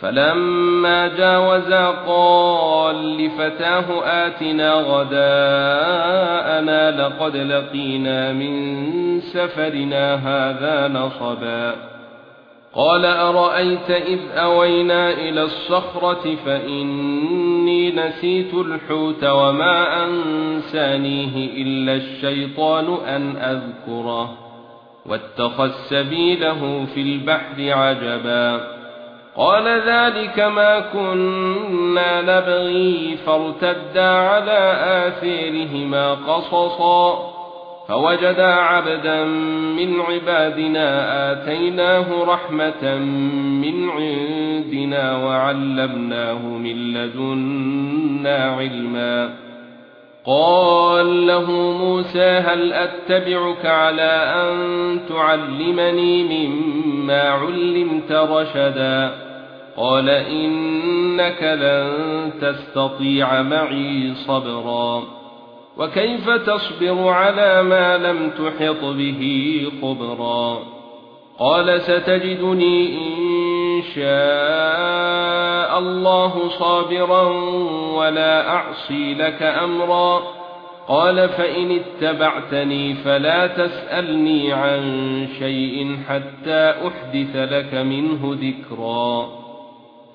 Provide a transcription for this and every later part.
فلما جاوزا قال لفتاه آتنا غداءنا لقد لقينا من سفرنا هذا نصبا. قال أرأيت إذ أوينا إلى الصخرة فإني نسيت الحوت وما أنسانيه إلا الشيطان أن أذكره. واتخذ سبيله في البحر عجبا. قال ذلك ما كنا نبغي فارتدا على آثيرهما قصصا فوجدا عبدا من عبادنا آتيناه رحمة من عندنا وعلمناه من لدنا علما. قال له موسى هل أتبعك على أن تعلمني مما علمت رشدا؟ قال انك لن تستطيع معي صبرا وكيف تصبر على ما لم تحط به خبرا قال ستجدني ان شاء الله صابرا ولا اعصي لك امرا قال فان اتبعتني فلا تسالني عن شيء حتى احدث لك منه ذكرا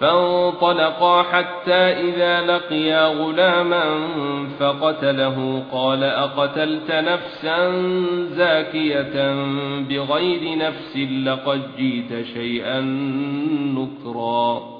فانطلقا حتى إذا لقيا غلاما فقتله. قال أقتلت نفسا زاكية بغير نفس لقد جيت شيئا نكرا.